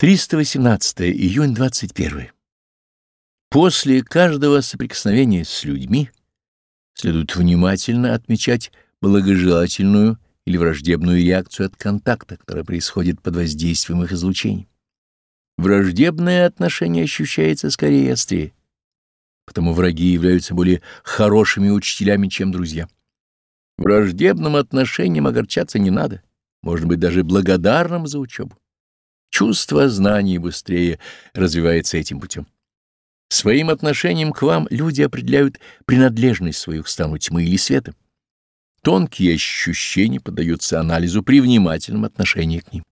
318 июнь 21. После каждого соприкосновения с людьми следует внимательно отмечать благожелательную или враждебную реакцию от контакта, которая происходит под воздействием их излучений. Враждебное отношение ощущается скорее и острее, потому враги являются более хорошими учителями, чем друзья. Враждебным отношением огорчаться не надо, можно быть даже благодарным за учебу. Чувство знаний быстрее развивается этим путем. Своим отношением к вам люди определяют принадлежность свою к стану тьмы или света. Тонкие ощущения поддаются анализу при внимательном отношении к ним.